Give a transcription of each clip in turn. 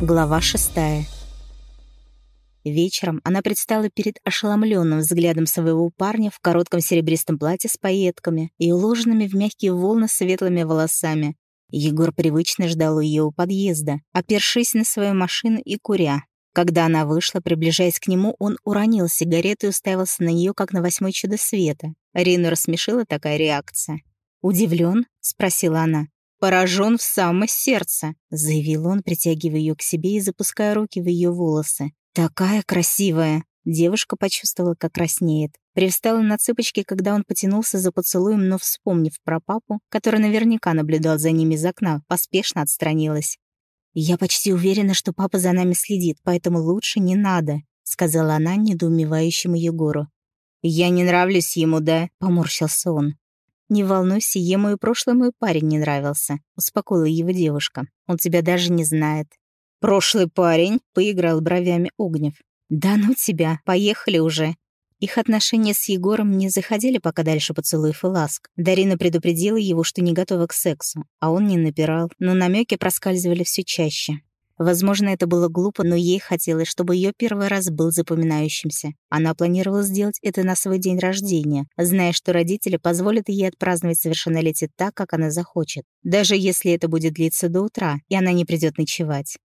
Глава шестая. Вечером она предстала перед ошеломленным взглядом своего парня в коротком серебристом платье с пайетками и уложенными в мягкие волны светлыми волосами. Егор привычно ждал ее у подъезда, опершись на свою машину и куря. Когда она вышла, приближаясь к нему, он уронил сигарету и уставился на нее, как на восьмой чудо света. Рину рассмешила такая реакция. «Удивлен?» — спросила она. «Поражен в самое сердце», — заявил он, притягивая ее к себе и запуская руки в ее волосы. «Такая красивая!» Девушка почувствовала, как краснеет. Привстала на цыпочки, когда он потянулся за поцелуем, но, вспомнив про папу, который наверняка наблюдал за ними из окна, поспешно отстранилась. «Я почти уверена, что папа за нами следит, поэтому лучше не надо», — сказала она недоумевающему Егору. «Я не нравлюсь ему, да?» — поморщился он. «Не волнуйся, ему и прошлый мой парень не нравился», — успокоила его девушка. «Он тебя даже не знает». «Прошлый парень?» — поиграл бровями Огнев. «Да ну тебя, поехали уже». Их отношения с Егором не заходили пока дальше поцелуев и ласк. Дарина предупредила его, что не готова к сексу, а он не напирал, но намеки проскальзывали все чаще. Возможно, это было глупо, но ей хотелось, чтобы ее первый раз был запоминающимся. Она планировала сделать это на свой день рождения, зная, что родители позволят ей отпраздновать совершеннолетие так, как она захочет, даже если это будет длиться до утра, и она не придет ночевать.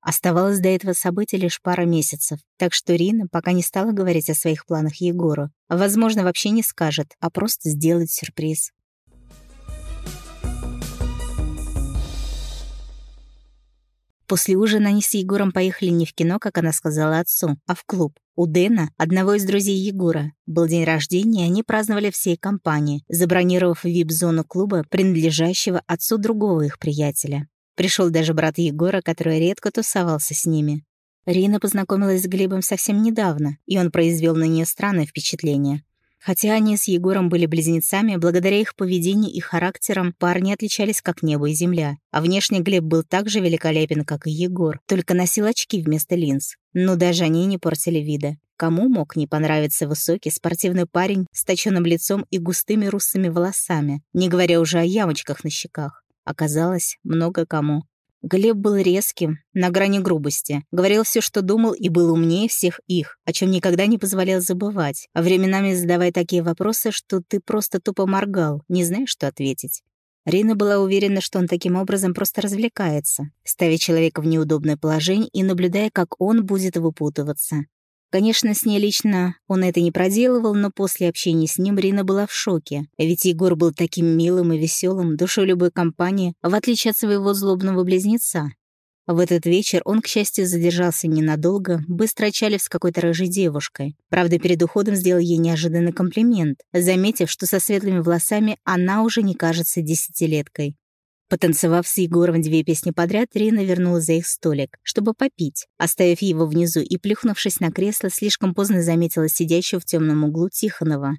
Оставалось до этого события лишь пара месяцев, так что Рина пока не стала говорить о своих планах Егору. Возможно, вообще не скажет, а просто сделает сюрприз. После ужина они с Егором поехали не в кино, как она сказала отцу, а в клуб. У Дэна, одного из друзей Егора, был день рождения, и они праздновали всей компанией, забронировав вип-зону клуба, принадлежащего отцу другого их приятеля. Пришел даже брат Егора, который редко тусовался с ними. Рина познакомилась с Глебом совсем недавно, и он произвел на нее странное впечатление. Хотя они с Егором были близнецами, благодаря их поведению и характерам парни отличались как небо и земля. А внешне Глеб был так же великолепен, как и Егор, только носил очки вместо линз. Но даже они не портили вида. Кому мог не понравиться высокий спортивный парень с точенным лицом и густыми русыми волосами, не говоря уже о ямочках на щеках? Оказалось, много кому. Глеб был резким, на грани грубости. Говорил все, что думал, и был умнее всех их, о чем никогда не позволял забывать, а временами задавая такие вопросы, что ты просто тупо моргал, не знаешь, что ответить. Рина была уверена, что он таким образом просто развлекается, ставя человека в неудобное положение и наблюдая, как он будет выпутываться. Конечно, с ней лично он это не проделывал, но после общения с ним Рина была в шоке. Ведь Егор был таким милым и веселым, душой любой компании, в отличие от своего злобного близнеца. В этот вечер он, к счастью, задержался ненадолго, быстро отчалив с какой-то рыжей девушкой. Правда, перед уходом сделал ей неожиданный комплимент, заметив, что со светлыми волосами она уже не кажется десятилеткой. Потанцевав с Егором две песни подряд, Рина вернулась за их столик, чтобы попить. Оставив его внизу и плюхнувшись на кресло, слишком поздно заметила сидящего в темном углу Тихонова.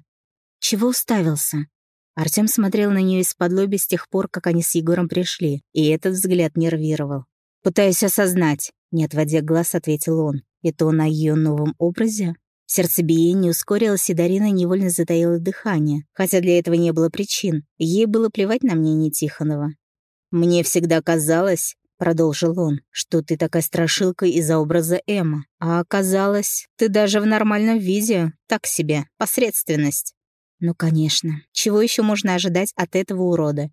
«Чего уставился?» Артём смотрел на нее из-под лоби с тех пор, как они с Егором пришли, и этот взгляд нервировал. «Пытаюсь осознать», — не отводя глаз, ответил он. «Это на ее новом образе?» Сердцебиение ускорилось, и Дарина невольно затаила дыхание, хотя для этого не было причин. Ей было плевать на мнение Тихонова. «Мне всегда казалось, — продолжил он, — что ты такая страшилка из-за образа Эмма. А оказалось, ты даже в нормальном виде, так себе, посредственность». «Ну, конечно. Чего еще можно ожидать от этого урода?»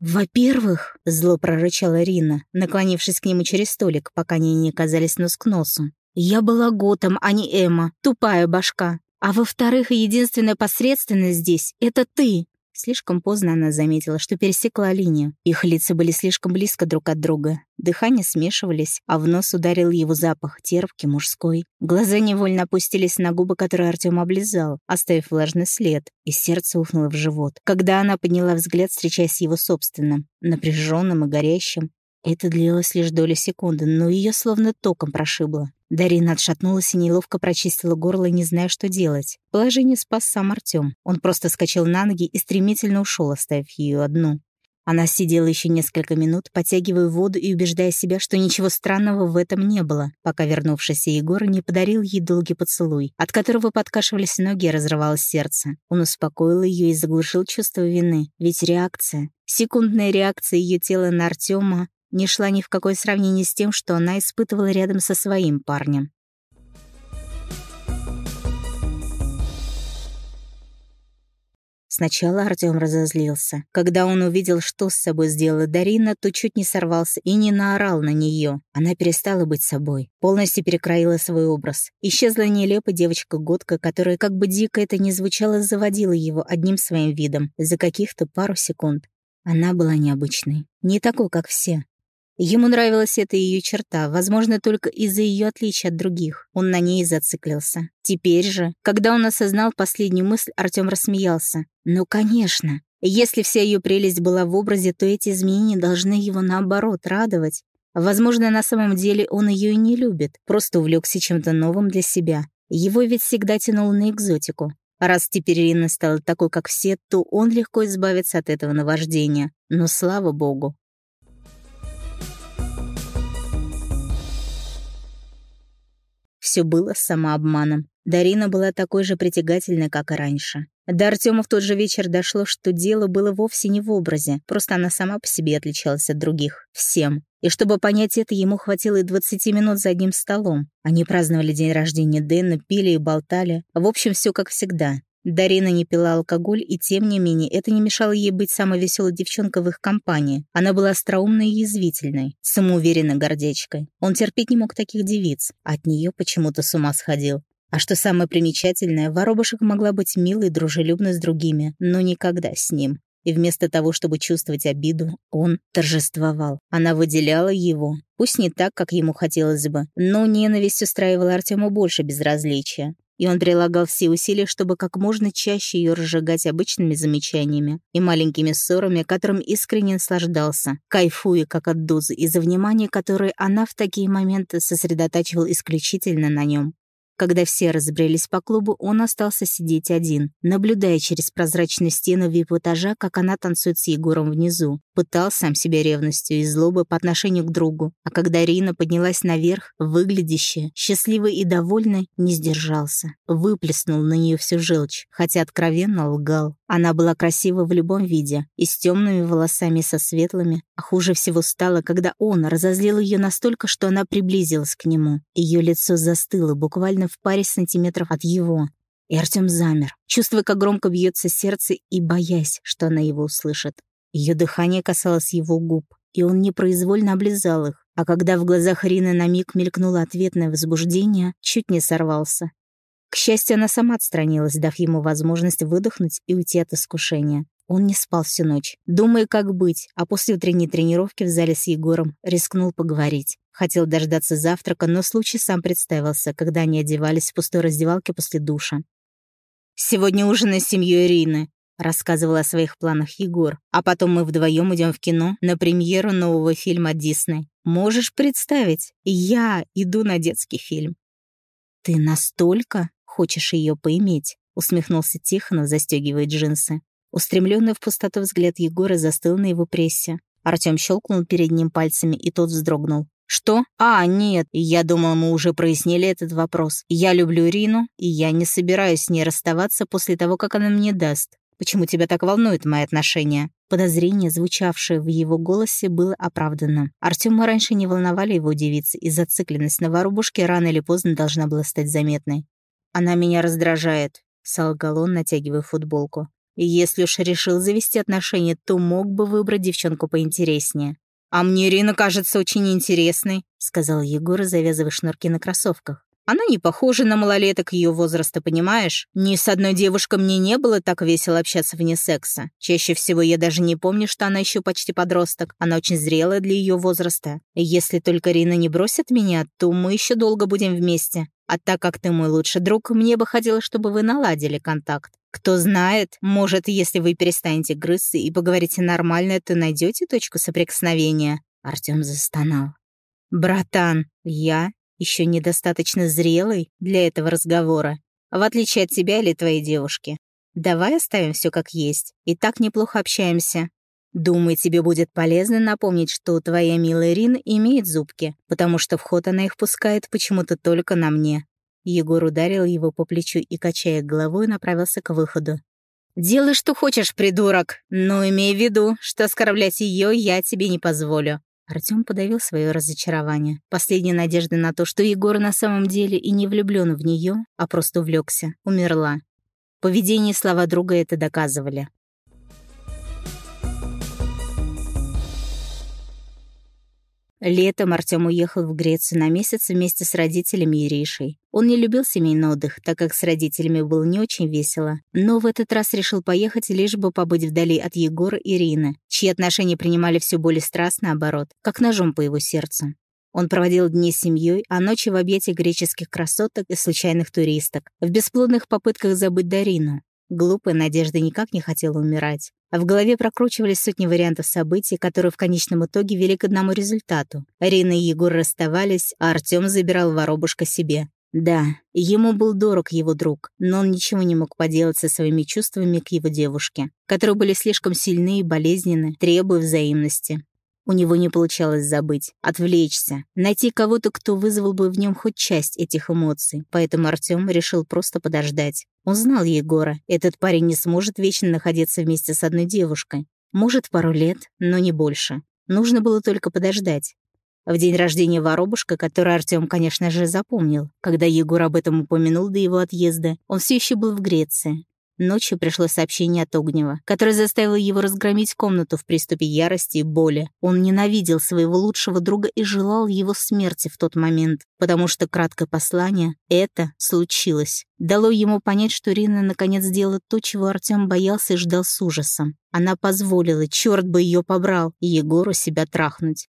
«Во-первых», — зло прорычала Рина, наклонившись к нему через столик, пока они не оказались нос к носу. «Я была Готом, а не Эмма, тупая башка. А во-вторых, единственная посредственность здесь — это ты. Слишком поздно она заметила, что пересекла линию. Их лица были слишком близко друг от друга. Дыхания смешивались, а в нос ударил его запах, терпкий, мужской. Глаза невольно опустились на губы, которые Артём облизал, оставив влажный след, и сердце ухнуло в живот. Когда она подняла взгляд, встречаясь с его собственным, напряженным и горящим, это длилось лишь доли секунды, но ее словно током прошибло. Дарина отшатнулась и неловко прочистила горло, не зная, что делать. Положение спас сам Артём. Он просто скачал на ноги и стремительно ушел, оставив ее одну. Она сидела еще несколько минут, потягивая воду и убеждая себя, что ничего странного в этом не было, пока вернувшийся Егор не подарил ей долгий поцелуй, от которого подкашивались ноги и разрывалось сердце. Он успокоил ее и заглушил чувство вины, ведь реакция, секундная реакция ее тела на Артема не шла ни в какое сравнение с тем, что она испытывала рядом со своим парнем. Сначала Артём разозлился. Когда он увидел, что с собой сделала Дарина, то чуть не сорвался и не наорал на неё. Она перестала быть собой, полностью перекроила свой образ. Исчезла нелепая девочка-годка, которая, как бы дико это ни звучало, заводила его одним своим видом за каких-то пару секунд. Она была необычной, не такой, как все. Ему нравилась эта ее черта, возможно, только из-за ее отличия от других. Он на ней зациклился. Теперь же, когда он осознал последнюю мысль, Артем рассмеялся. «Ну, конечно. Если вся ее прелесть была в образе, то эти изменения должны его, наоборот, радовать. Возможно, на самом деле он ее и не любит, просто увлекся чем-то новым для себя. Его ведь всегда тянуло на экзотику. Раз теперь Ирина стала такой, как все, то он легко избавится от этого наваждения. Но слава богу, Все было самообманом. Дарина была такой же притягательной, как и раньше. До Артема в тот же вечер дошло, что дело было вовсе не в образе, просто она сама по себе отличалась от других. Всем. И чтобы понять это, ему хватило и 20 минут за одним столом. Они праздновали день рождения Дэна, пили и болтали. В общем, все как всегда. Дарина не пила алкоголь, и тем не менее это не мешало ей быть самой веселой девчонкой в их компании. Она была остроумной и язвительной, самоуверенной гордечкой. Он терпеть не мог таких девиц, от нее почему-то с ума сходил. А что самое примечательное, воробушек могла быть милой и дружелюбной с другими, но никогда с ним. И вместо того, чтобы чувствовать обиду, он торжествовал. Она выделяла его. Пусть не так, как ему хотелось бы, но ненависть устраивала Артему больше безразличия и он прилагал все усилия, чтобы как можно чаще ее разжигать обычными замечаниями и маленькими ссорами, которым искренне наслаждался, кайфуя как от дозы из-за внимания, которое она в такие моменты сосредотачивала исключительно на нем. Когда все разбрелись по клубу, он остался сидеть один, наблюдая через прозрачную стену вип-этажа, как она танцует с Егором внизу. Пытал сам себя ревностью и злобой по отношению к другу. А когда Рина поднялась наверх, выглядящая, счастливой и довольной, не сдержался. Выплеснул на нее всю желчь, хотя откровенно лгал. Она была красива в любом виде, и с темными волосами, со светлыми. А хуже всего стало, когда он разозлил ее настолько, что она приблизилась к нему. Ее лицо застыло буквально в паре сантиметров от его. И Артем замер, чувствуя, как громко бьется сердце и боясь, что она его услышит. Ее дыхание касалось его губ, и он непроизвольно облизал их, а когда в глазах Рины на миг мелькнуло ответное возбуждение, чуть не сорвался. К счастью, она сама отстранилась, дав ему возможность выдохнуть и уйти от искушения. Он не спал всю ночь, думая, как быть, а после утренней тренировки в зале с Егором рискнул поговорить. Хотел дождаться завтрака, но случай сам представился, когда они одевались в пустой раздевалке после душа. «Сегодня ужин с семьей Ирины», — рассказывал о своих планах Егор. «А потом мы вдвоем идем в кино на премьеру нового фильма Дисней. Можешь представить, я иду на детский фильм». «Ты настолько хочешь ее поиметь?» — усмехнулся Тихонов, застегивая джинсы. Устремленный в пустоту взгляд Егора застыл на его прессе. Артем щелкнул перед ним пальцами, и тот вздрогнул. «Что? А, нет, я думал, мы уже прояснили этот вопрос. Я люблю Рину, и я не собираюсь с ней расставаться после того, как она мне даст. Почему тебя так волнуют мои отношения?» Подозрение, звучавшее в его голосе, было оправдано. Артема раньше не волновали его девицы, и зацикленность на воробушке рано или поздно должна была стать заметной. «Она меня раздражает», — солгал он, натягивая футболку. «Если уж решил завести отношения, то мог бы выбрать девчонку поинтереснее. «А мне Ирина кажется очень интересной», — сказал Егор, завязывая шнурки на кроссовках. «Она не похожа на малолеток ее возраста, понимаешь? Ни с одной девушкой мне не было так весело общаться вне секса. Чаще всего я даже не помню, что она еще почти подросток. Она очень зрелая для ее возраста. Если только Рина не бросит меня, то мы еще долго будем вместе. А так как ты мой лучший друг, мне бы хотелось, чтобы вы наладили контакт. Кто знает, может, если вы перестанете грызться и поговорите нормально, то найдете точку соприкосновения. Артем застонал. Братан, я еще недостаточно зрелый для этого разговора, в отличие от тебя или твоей девушки. Давай оставим все как есть. И так неплохо общаемся. Думаю, тебе будет полезно напомнить, что твоя милая Рин имеет зубки, потому что в ход она их пускает почему-то только на мне. Егор ударил его по плечу и, качая головой, направился к выходу. «Делай, что хочешь, придурок, но имей в виду, что оскорблять ее я тебе не позволю. Артём подавил свое разочарование. Последняя надежда на то, что Егор на самом деле и не влюблён в неё, а просто увлёкся, умерла. Поведение и слова друга это доказывали. Летом Артём уехал в Грецию на месяц вместе с родителями и Ришей. Он не любил семейный отдых, так как с родителями было не очень весело, но в этот раз решил поехать лишь бы побыть вдали от Егора и Ирины, чьи отношения принимали все более страстно оборот, как ножом по его сердцу. Он проводил дни с семьей, а ночи в объятиях греческих красоток и случайных туристок, в бесплодных попытках забыть Дарину. Глупая Надежда никак не хотела умирать. А в голове прокручивались сотни вариантов событий, которые в конечном итоге вели к одному результату. Арина и Егор расставались, а Артём забирал воробушка себе. Да, ему был дорог его друг, но он ничего не мог поделать со своими чувствами к его девушке, которые были слишком сильны и болезненны, требуя взаимности. У него не получалось забыть, отвлечься, найти кого-то, кто вызвал бы в нем хоть часть этих эмоций, поэтому Артём решил просто подождать. Он знал Егора, этот парень не сможет вечно находиться вместе с одной девушкой. Может, пару лет, но не больше. Нужно было только подождать. В день рождения воробушка, который Артём, конечно же, запомнил, когда Егор об этом упомянул до его отъезда, он все еще был в Греции. Ночью пришло сообщение от Огнева, которое заставило его разгромить комнату в приступе ярости и боли. Он ненавидел своего лучшего друга и желал его смерти в тот момент, потому что краткое послание «это случилось» дало ему понять, что Рина наконец сделала то, чего Артём боялся и ждал с ужасом. Она позволила, черт бы ее побрал, Егору себя трахнуть.